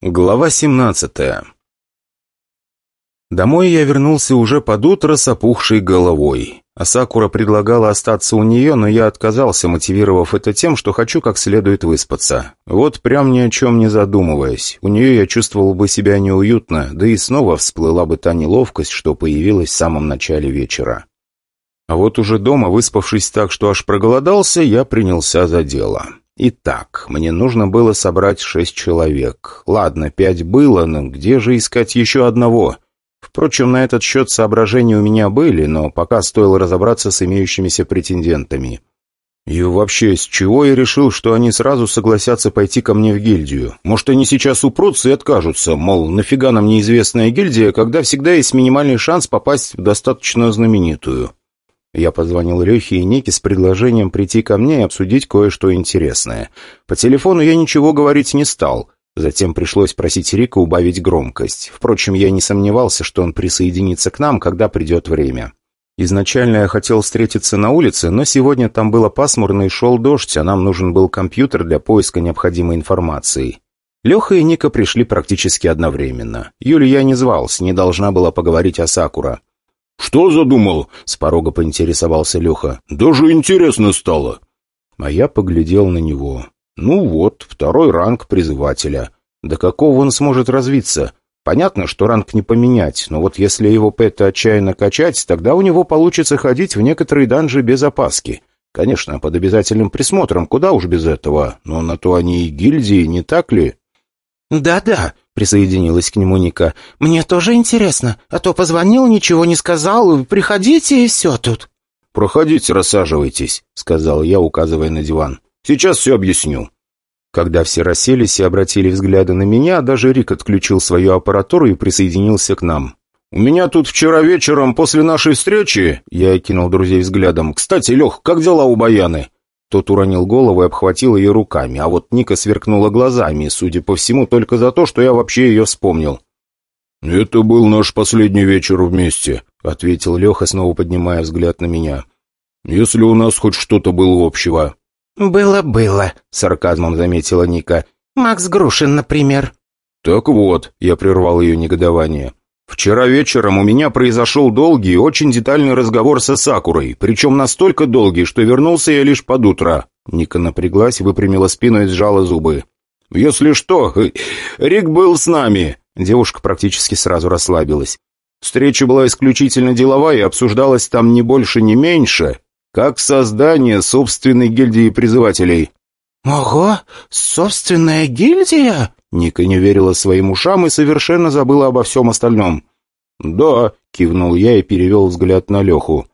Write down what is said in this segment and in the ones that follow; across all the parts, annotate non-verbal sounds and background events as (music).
Глава 17 Домой я вернулся уже под утро с опухшей головой. Асакура предлагала остаться у нее, но я отказался, мотивировав это тем, что хочу как следует выспаться. Вот прям ни о чем не задумываясь. У нее я чувствовал бы себя неуютно, да и снова всплыла бы та неловкость, что появилась в самом начале вечера. А вот уже дома, выспавшись так, что аж проголодался, я принялся за дело. Итак, мне нужно было собрать шесть человек. Ладно, пять было, но где же искать еще одного? Впрочем, на этот счет соображения у меня были, но пока стоило разобраться с имеющимися претендентами. И вообще, с чего я решил, что они сразу согласятся пойти ко мне в гильдию? Может, они сейчас упрутся и откажутся, мол, нафига нам неизвестная гильдия, когда всегда есть минимальный шанс попасть в достаточно знаменитую? Я позвонил Лехе и Нике с предложением прийти ко мне и обсудить кое-что интересное. По телефону я ничего говорить не стал. Затем пришлось просить Рика убавить громкость. Впрочем, я не сомневался, что он присоединится к нам, когда придет время. Изначально я хотел встретиться на улице, но сегодня там было пасмурно и шел дождь, а нам нужен был компьютер для поиска необходимой информации. Леха и Ника пришли практически одновременно. Юлю я не звал, с ней должна была поговорить о Сакура. «Что задумал?» — с порога поинтересовался Леха. «Даже интересно стало». А я поглядел на него. «Ну вот, второй ранг призывателя. До какого он сможет развиться? Понятно, что ранг не поменять, но вот если его пэта отчаянно качать, тогда у него получится ходить в некоторые данжи без опаски. Конечно, под обязательным присмотром, куда уж без этого, но на то они и гильдии, не так ли?» «Да-да», — присоединилась к нему Ника. «Мне тоже интересно, а то позвонил, ничего не сказал. Приходите, и все тут». «Проходите, рассаживайтесь», — сказал я, указывая на диван. «Сейчас все объясню». Когда все расселись и обратили взгляды на меня, даже Рик отключил свою аппаратуру и присоединился к нам. «У меня тут вчера вечером после нашей встречи...» Я кинул друзей взглядом. «Кстати, Лех, как дела у Баяны?» Тот уронил голову и обхватил ее руками, а вот Ника сверкнула глазами, судя по всему, только за то, что я вообще ее вспомнил. «Это был наш последний вечер вместе», — ответил Леха, снова поднимая взгляд на меня. «Если у нас хоть что-то было общего». «Было-было», — сарказмом заметила Ника. «Макс Грушин, например». «Так вот», — я прервал ее негодование. Вчера вечером у меня произошел долгий очень детальный разговор со Сакурой, причем настолько долгий, что вернулся я лишь под утро. Ника напряглась, выпрямила спину и сжала зубы. «Если что, (laughs) Рик был с нами!» Девушка практически сразу расслабилась. Встреча была исключительно деловая и обсуждалась там не больше, не меньше, как создание собственной гильдии призывателей. «Ого, собственная гильдия?» Ника не верила своим ушам и совершенно забыла обо всем остальном. «Да», — кивнул я и перевел взгляд на Леху.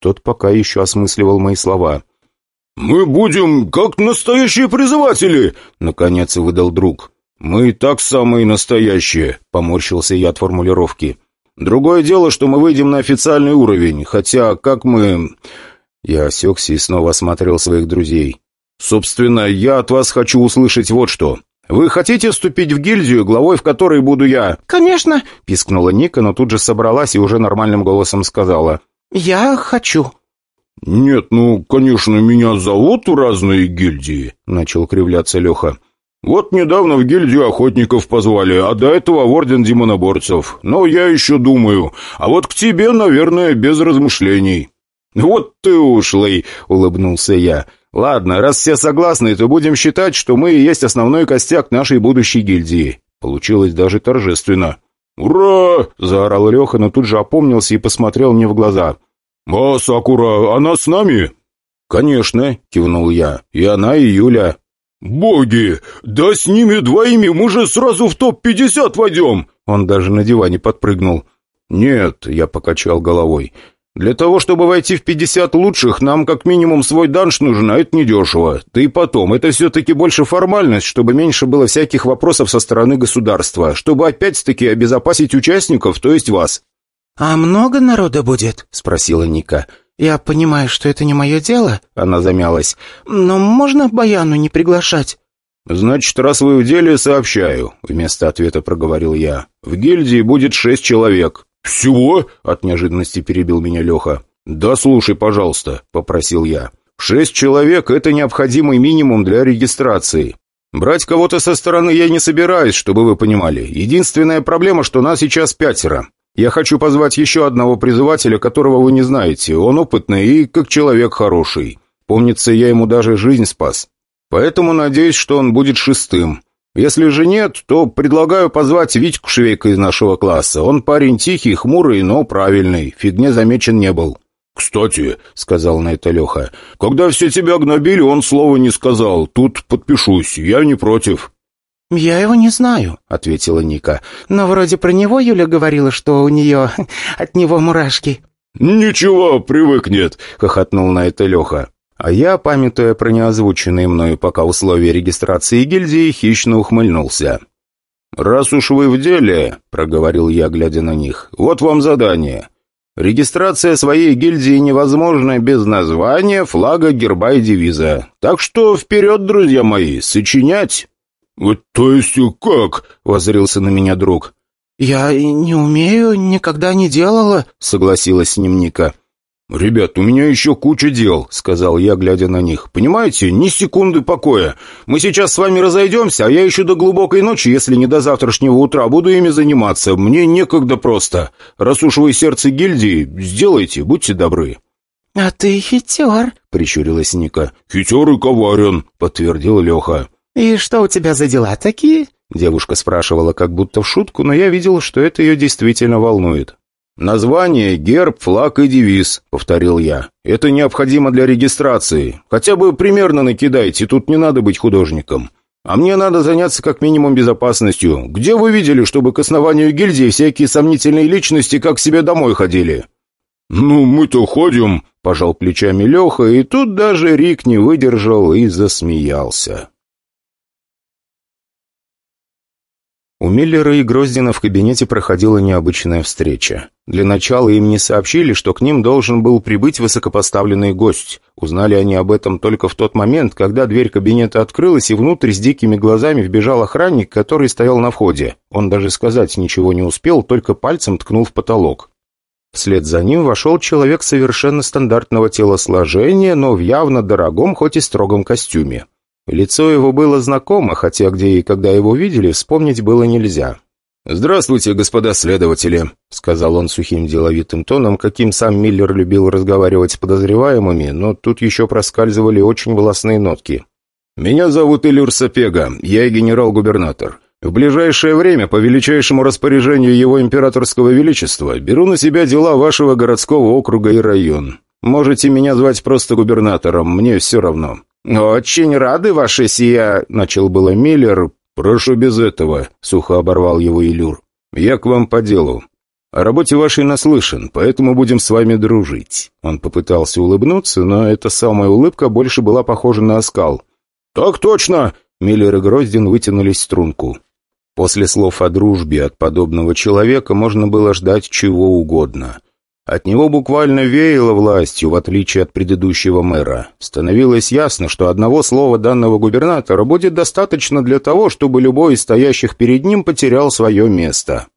Тот пока еще осмысливал мои слова. «Мы будем как настоящие призыватели!» — наконец выдал друг. «Мы и так самые настоящие», — поморщился я от формулировки. «Другое дело, что мы выйдем на официальный уровень, хотя как мы...» Я осекся и снова осмотрел своих друзей. «Собственно, я от вас хочу услышать вот что. «Вы хотите вступить в гильдию, главой в которой буду я?» «Конечно!» — пискнула Ника, но тут же собралась и уже нормальным голосом сказала. «Я хочу». «Нет, ну, конечно, меня зовут в разные гильдии», — начал кривляться Леха. «Вот недавно в гильдию охотников позвали, а до этого в орден демоноборцев. Но я еще думаю. А вот к тебе, наверное, без размышлений». «Вот ты ушлый!» — улыбнулся я. «Ладно, раз все согласны, то будем считать, что мы и есть основной костяк нашей будущей гильдии». Получилось даже торжественно. «Ура!» — заорал Леха, но тут же опомнился и посмотрел мне в глаза. «А Сакура, она с нами?» «Конечно», — кивнул я. «И она, и Юля». «Боги! Да с ними двоими мы же сразу в топ-50 войдем!» Он даже на диване подпрыгнул. «Нет», — я покачал головой. Для того, чтобы войти в 50 лучших, нам как минимум свой данж нужен, а это недешево. Да и потом, это все-таки больше формальность, чтобы меньше было всяких вопросов со стороны государства, чтобы опять-таки обезопасить участников, то есть вас». «А много народа будет?» — спросила Ника. «Я понимаю, что это не мое дело», — она замялась. «Но можно Баяну не приглашать?» «Значит, раз вы в деле, сообщаю», — вместо ответа проговорил я. «В гильдии будет шесть человек». «Всего?» — от неожиданности перебил меня Леха. «Да слушай, пожалуйста», — попросил я. «Шесть человек — это необходимый минимум для регистрации». Брать кого-то со стороны я не собираюсь, чтобы вы понимали. Единственная проблема, что нас сейчас пятеро. Я хочу позвать еще одного призывателя, которого вы не знаете. Он опытный и как человек хороший. Помнится, я ему даже жизнь спас. Поэтому надеюсь, что он будет шестым. Если же нет, то предлагаю позвать Витьку Швейка из нашего класса. Он парень тихий, хмурый, но правильный. Фигне замечен не был». «Кстати», — сказал на это Леха, — «когда все тебя гнобили, он слова не сказал. Тут подпишусь, я не против». «Я его не знаю», — ответила Ника. «Но вроде про него Юля говорила, что у нее (laughs) от него мурашки». «Ничего, привыкнет», — хохотнул на это Леха. А я, памятуя про неозвученные мною пока условия регистрации гильдии, хищно ухмыльнулся. «Раз уж вы в деле», — проговорил я, глядя на них, — «вот вам задание. Регистрация своей гильдии невозможна без названия, флага, герба и девиза. Так что вперед, друзья мои, сочинять!» «Вот то есть как?» — воззрился на меня друг. «Я не умею, никогда не делала», — согласилась с ним Ника. «Ребят, у меня еще куча дел», — сказал я, глядя на них. «Понимаете, ни секунды покоя. Мы сейчас с вами разойдемся, а я еще до глубокой ночи, если не до завтрашнего утра, буду ими заниматься. Мне некогда просто. Раз уж вы сердце гильдии, сделайте, будьте добры». «А ты хитер», — прищурилась Ника. «Хитер и коварен», — подтвердил Леха. «И что у тебя за дела такие?» Девушка спрашивала как будто в шутку, но я видел, что это ее действительно волнует. «Название, герб, флаг и девиз», — повторил я. «Это необходимо для регистрации. Хотя бы примерно накидайте, тут не надо быть художником. А мне надо заняться как минимум безопасностью. Где вы видели, чтобы к основанию гильдии всякие сомнительные личности как себе домой ходили?» «Ну, мы-то ходим», — пожал плечами Леха, и тут даже Рик не выдержал и засмеялся. У Миллера и Гроздина в кабинете проходила необычная встреча. Для начала им не сообщили, что к ним должен был прибыть высокопоставленный гость. Узнали они об этом только в тот момент, когда дверь кабинета открылась, и внутрь с дикими глазами вбежал охранник, который стоял на входе. Он даже сказать ничего не успел, только пальцем ткнул в потолок. Вслед за ним вошел человек совершенно стандартного телосложения, но в явно дорогом, хоть и строгом костюме. Лицо его было знакомо, хотя где и когда его видели, вспомнить было нельзя. «Здравствуйте, господа следователи», — сказал он сухим деловитым тоном, каким сам Миллер любил разговаривать с подозреваемыми, но тут еще проскальзывали очень волосные нотки. «Меня зовут Илюр Сапега, я генерал-губернатор. В ближайшее время, по величайшему распоряжению его императорского величества, беру на себя дела вашего городского округа и район. Можете меня звать просто губернатором, мне все равно. «Очень рады, ваше сия...» — начал было Миллер. «Прошу без этого», — сухо оборвал его Илюр. «Я к вам по делу. О работе вашей наслышан, поэтому будем с вами дружить». Он попытался улыбнуться, но эта самая улыбка больше была похожа на оскал. «Так точно!» — Миллер и Гроздин вытянулись в струнку. После слов о дружбе от подобного человека можно было ждать чего угодно — от него буквально веяло властью, в отличие от предыдущего мэра. Становилось ясно, что одного слова данного губернатора будет достаточно для того, чтобы любой из стоящих перед ним потерял свое место.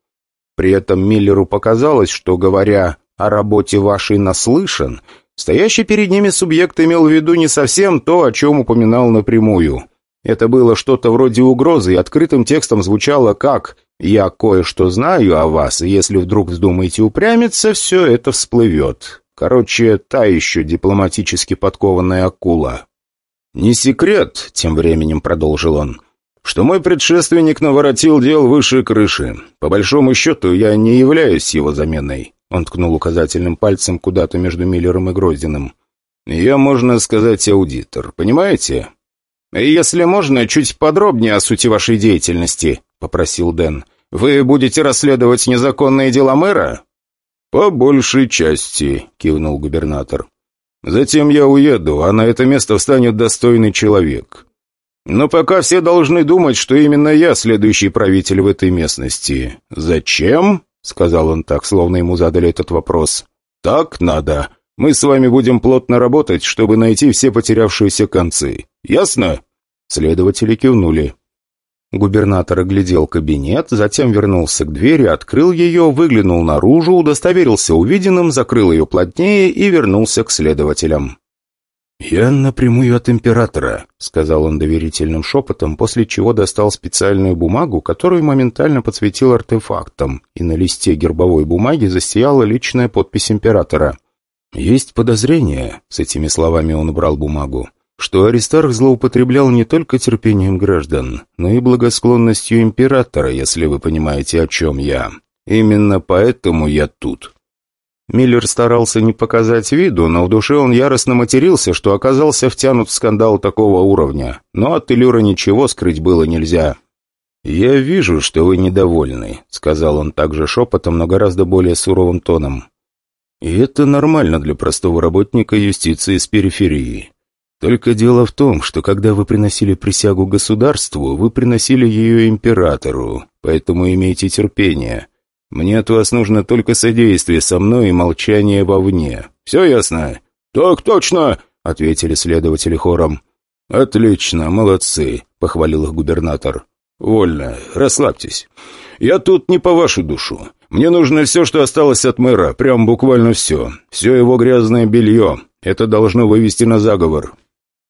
При этом Миллеру показалось, что, говоря о работе вашей наслышан, стоящий перед ними субъект имел в виду не совсем то, о чем упоминал напрямую. Это было что-то вроде угрозы, и открытым текстом звучало как я кое-что знаю о вас, и если вдруг вздумаете упрямиться, все это всплывет. Короче, та еще дипломатически подкованная акула. «Не секрет», — тем временем продолжил он, — «что мой предшественник наворотил дел выше крыши. По большому счету, я не являюсь его заменой». Он ткнул указательным пальцем куда-то между Миллером и Гроздиным. «Я, можно сказать, аудитор, понимаете?» «Если можно, чуть подробнее о сути вашей деятельности», — попросил Дэн. «Вы будете расследовать незаконные дела мэра?» «По большей части», — кивнул губернатор. «Затем я уеду, а на это место встанет достойный человек. Но пока все должны думать, что именно я следующий правитель в этой местности. Зачем?» — сказал он так, словно ему задали этот вопрос. «Так надо. Мы с вами будем плотно работать, чтобы найти все потерявшиеся концы. Ясно?» Следователи кивнули. Губернатор оглядел кабинет, затем вернулся к двери, открыл ее, выглянул наружу, удостоверился увиденным, закрыл ее плотнее и вернулся к следователям. «Я напрямую от императора», — сказал он доверительным шепотом, после чего достал специальную бумагу, которую моментально подсветил артефактом, и на листе гербовой бумаги засияла личная подпись императора. «Есть подозрение», — с этими словами он убрал бумагу, что Аристарх злоупотреблял не только терпением граждан, но и благосклонностью императора, если вы понимаете, о чем я. Именно поэтому я тут. Миллер старался не показать виду, но в душе он яростно матерился, что оказался втянут в скандал такого уровня. Но от Илюра ничего скрыть было нельзя. «Я вижу, что вы недовольны», — сказал он также шепотом, но гораздо более суровым тоном. «И это нормально для простого работника юстиции с периферии. Только дело в том, что когда вы приносили присягу государству, вы приносили ее императору, поэтому имейте терпение». Мне от вас нужно только содействие со мной и молчание вовне. Все ясно?» «Так точно!» — ответили следователи хором. «Отлично, молодцы!» — похвалил их губернатор. «Вольно, расслабьтесь. Я тут не по вашу душу. Мне нужно все, что осталось от мэра, прям буквально все. Все его грязное белье. Это должно вывести на заговор».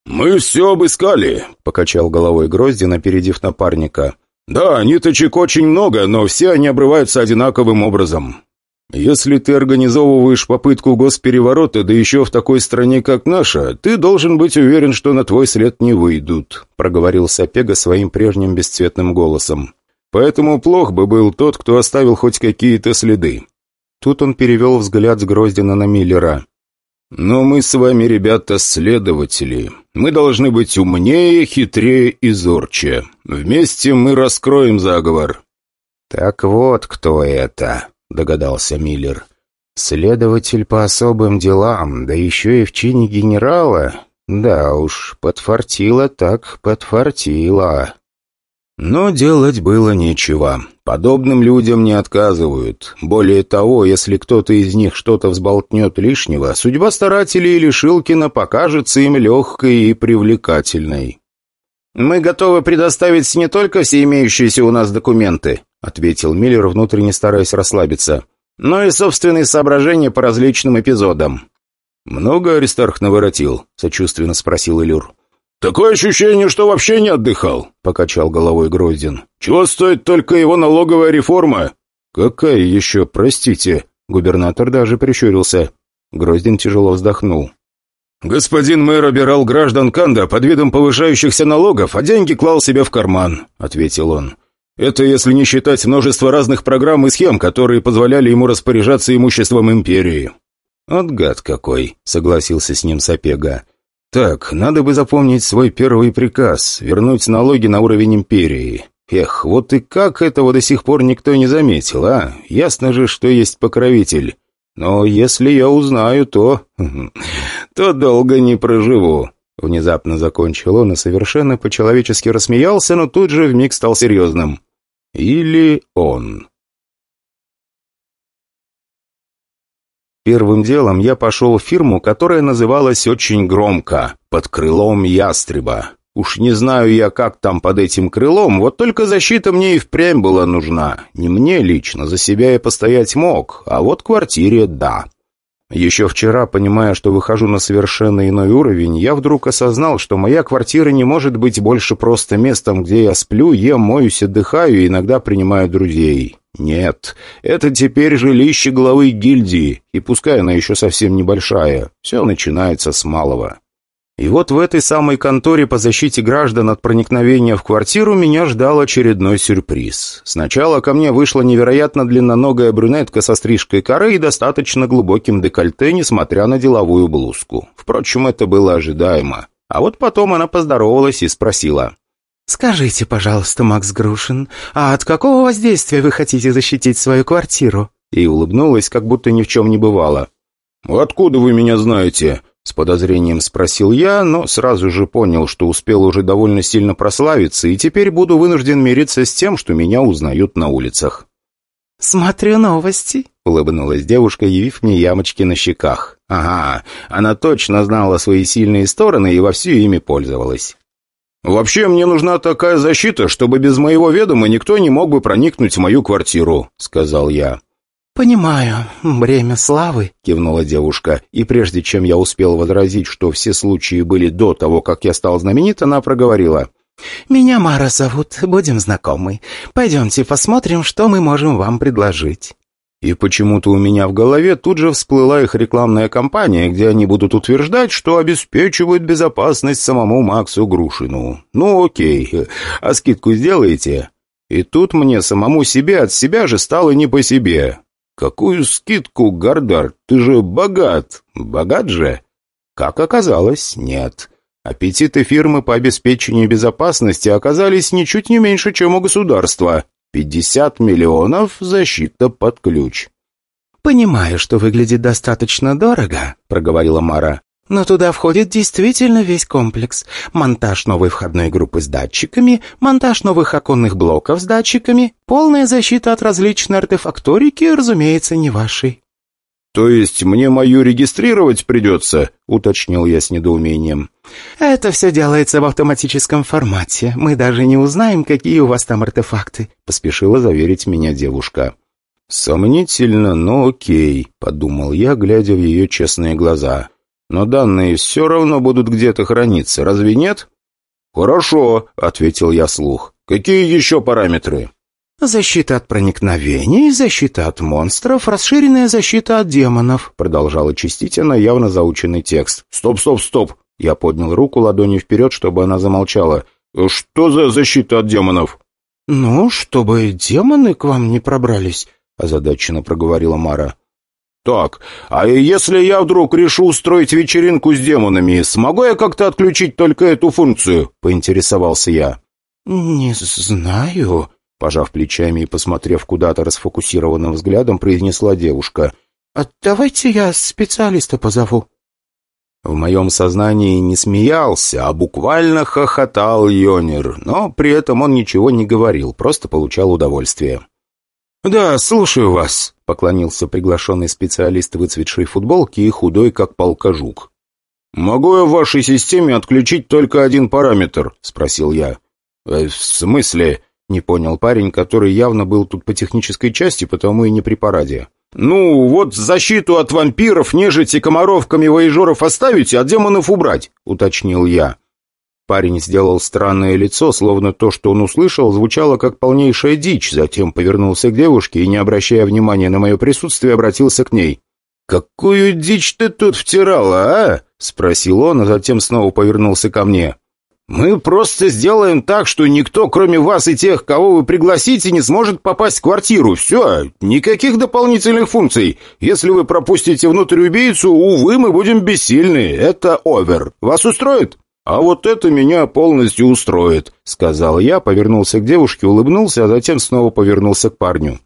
«Мы все обыскали», — покачал головой Гроздин, опередив напарника. «Да, ниточек очень много, но все они обрываются одинаковым образом. Если ты организовываешь попытку госпереворота, да еще в такой стране, как наша, ты должен быть уверен, что на твой след не выйдут», — проговорил Сапега своим прежним бесцветным голосом. «Поэтому плох бы был тот, кто оставил хоть какие-то следы». Тут он перевел взгляд с Гроздина на Миллера. «Но мы с вами, ребята, следователи. Мы должны быть умнее, хитрее и зорче. Вместе мы раскроем заговор». «Так вот кто это», — догадался Миллер. «Следователь по особым делам, да еще и в чине генерала? Да уж, подфартило так подфартило». Но делать было нечего. Подобным людям не отказывают. Более того, если кто-то из них что-то взболтнет лишнего, судьба старателей или Шилкина покажется им легкой и привлекательной. «Мы готовы предоставить не только все имеющиеся у нас документы», ответил Миллер, внутренне стараясь расслабиться, «но и собственные соображения по различным эпизодам». «Много Аристарх наворотил?» — сочувственно спросил Илюр. «Такое ощущение, что вообще не отдыхал», — покачал головой Гроздин. «Чего стоит только его налоговая реформа?» «Какая еще, простите?» Губернатор даже прищурился. Гроздин тяжело вздохнул. «Господин мэр обирал граждан Канда под видом повышающихся налогов, а деньги клал себе в карман», — ответил он. «Это если не считать множество разных программ и схем, которые позволяли ему распоряжаться имуществом империи». «От гад какой», — согласился с ним Сапега. Так, надо бы запомнить свой первый приказ — вернуть налоги на уровень империи. Эх, вот и как этого до сих пор никто не заметил, а? Ясно же, что есть покровитель. Но если я узнаю, то... то долго не проживу. Внезапно закончил он и совершенно по-человечески рассмеялся, но тут же вмиг стал серьезным. Или он. Первым делом я пошел в фирму, которая называлась очень громко «Под крылом ястреба». Уж не знаю я, как там под этим крылом, вот только защита мне и впрямь была нужна. Не мне лично, за себя я постоять мог, а вот квартире – да. Еще вчера, понимая, что выхожу на совершенно иной уровень, я вдруг осознал, что моя квартира не может быть больше просто местом, где я сплю, ем, моюсь, отдыхаю и иногда принимаю друзей. Нет, это теперь жилище главы гильдии, и пускай она еще совсем небольшая, все начинается с малого. И вот в этой самой конторе по защите граждан от проникновения в квартиру меня ждал очередной сюрприз. Сначала ко мне вышла невероятно длинноногая брюнетка со стрижкой коры и достаточно глубоким декольте, несмотря на деловую блузку. Впрочем, это было ожидаемо. А вот потом она поздоровалась и спросила. «Скажите, пожалуйста, Макс Грушин, а от какого воздействия вы хотите защитить свою квартиру?» И улыбнулась, как будто ни в чем не бывало. «Откуда вы меня знаете?» С подозрением спросил я, но сразу же понял, что успел уже довольно сильно прославиться, и теперь буду вынужден мириться с тем, что меня узнают на улицах. «Смотрю новости», — улыбнулась девушка, явив мне ямочки на щеках. «Ага, она точно знала свои сильные стороны и вовсю ими пользовалась». «Вообще мне нужна такая защита, чтобы без моего ведома никто не мог бы проникнуть в мою квартиру», — сказал я. «Понимаю, бремя славы», — кивнула девушка, и прежде чем я успел возразить, что все случаи были до того, как я стал знаменит, она проговорила. «Меня Мара зовут, будем знакомы. Пойдемте посмотрим, что мы можем вам предложить». И почему-то у меня в голове тут же всплыла их рекламная кампания, где они будут утверждать, что обеспечивают безопасность самому Максу Грушину. Ну окей, а скидку сделаете? И тут мне самому себе от себя же стало не по себе. Какую скидку, Гардар? Ты же богат. Богат же? Как оказалось, нет. Аппетиты фирмы по обеспечению безопасности оказались ничуть не меньше, чем у государства. 50 миллионов защита под ключ. «Понимаю, что выглядит достаточно дорого», — проговорила Мара. «Но туда входит действительно весь комплекс. Монтаж новой входной группы с датчиками, монтаж новых оконных блоков с датчиками, полная защита от различной артефакторики, разумеется, не вашей». «То есть мне мою регистрировать придется?» — уточнил я с недоумением. «Это все делается в автоматическом формате. Мы даже не узнаем, какие у вас там артефакты», — поспешила заверить меня девушка. «Сомнительно, но окей», — подумал я, глядя в ее честные глаза. «Но данные все равно будут где-то храниться, разве нет?» «Хорошо», — ответил я слух. «Какие еще параметры?» «Защита от проникновений, защита от монстров, расширенная защита от демонов», продолжала чистить она явно заученный текст. «Стоп, стоп, стоп!» Я поднял руку ладонью вперед, чтобы она замолчала. «Что за защита от демонов?» «Ну, чтобы демоны к вам не пробрались», озадаченно проговорила Мара. «Так, а если я вдруг решу устроить вечеринку с демонами, смогу я как-то отключить только эту функцию?» — поинтересовался я. «Не знаю», Пожав плечами и посмотрев куда-то расфокусированным взглядом, произнесла девушка. «А давайте я специалиста позову». В моем сознании не смеялся, а буквально хохотал Йонер, но при этом он ничего не говорил, просто получал удовольствие. «Да, слушаю вас», — поклонился приглашенный специалист выцветшей футболке и худой, как полка жук. «Могу я в вашей системе отключить только один параметр?» — спросил я. «Э, «В смысле?» Не понял парень, который явно был тут по технической части, потому и не при параде. «Ну, вот защиту от вампиров, нежити, комаров, камевоежоров оставить, а демонов убрать», — уточнил я. Парень сделал странное лицо, словно то, что он услышал, звучало как полнейшая дичь, затем повернулся к девушке и, не обращая внимания на мое присутствие, обратился к ней. «Какую дичь ты тут втирала, а?» — спросил он, а затем снова повернулся ко мне. Мы просто сделаем так, что никто, кроме вас и тех, кого вы пригласите, не сможет попасть в квартиру. Все, никаких дополнительных функций. Если вы пропустите внутрь убийцу, увы, мы будем бессильны. Это овер. Вас устроит? А вот это меня полностью устроит, сказал я, повернулся к девушке, улыбнулся, а затем снова повернулся к парню.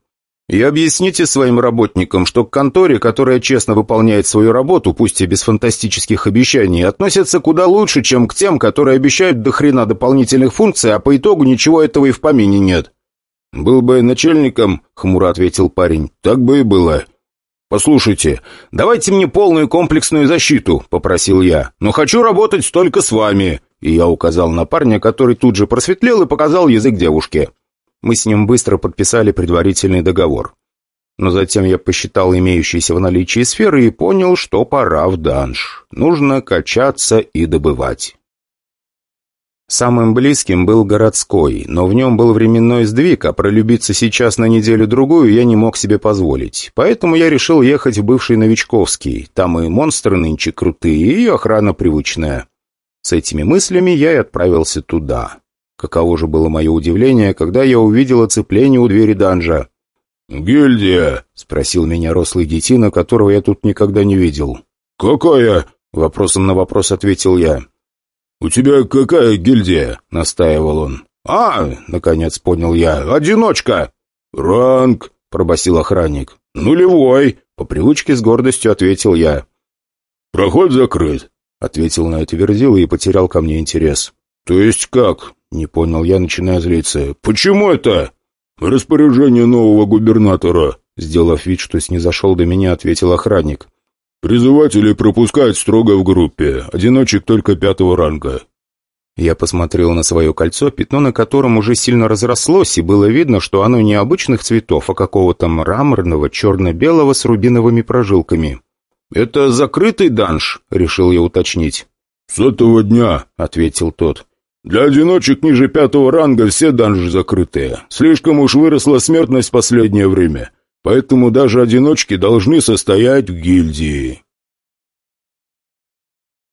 И объясните своим работникам, что к конторе, которая честно выполняет свою работу, пусть и без фантастических обещаний, относятся куда лучше, чем к тем, которые обещают до хрена дополнительных функций, а по итогу ничего этого и в помине нет. «Был бы начальником», — хмуро ответил парень, — «так бы и было». «Послушайте, давайте мне полную комплексную защиту», — попросил я. «Но хочу работать только с вами». И я указал на парня, который тут же просветлел и показал язык девушке. Мы с ним быстро подписали предварительный договор. Но затем я посчитал имеющиеся в наличии сферы и понял, что пора в данж. Нужно качаться и добывать. Самым близким был городской, но в нем был временной сдвиг, а пролюбиться сейчас на неделю-другую я не мог себе позволить. Поэтому я решил ехать в бывший новичковский. Там и монстры нынче крутые, и охрана привычная. С этими мыслями я и отправился туда. Каково же было мое удивление, когда я увидел оцепление у двери данжа. «Гильдия?» — спросил меня рослый детина, которого я тут никогда не видел. «Какая?» — вопросом на вопрос ответил я. «У тебя какая гильдия?» — настаивал он. «А!» — наконец понял я. «Одиночка!» «Ранг!» — пробасил охранник. «Нулевой!» — по привычке с гордостью ответил я. «Проход закрыт!» — ответил на это Верзила и потерял ко мне интерес. «То есть как?» Не понял я, начиная злиться. «Почему это?» «Распоряжение нового губернатора», сделав вид, что снизошел до меня, ответил охранник. «Призывателей пропускать строго в группе, одиночек только пятого ранга». Я посмотрел на свое кольцо, пятно на котором уже сильно разрослось, и было видно, что оно не обычных цветов, а какого-то мраморного, черно-белого с рубиновыми прожилками. «Это закрытый данж?» — решил я уточнить. «С этого дня», — ответил тот. «Для одиночек ниже пятого ранга все данжи закрытые. Слишком уж выросла смертность в последнее время. Поэтому даже одиночки должны состоять в гильдии».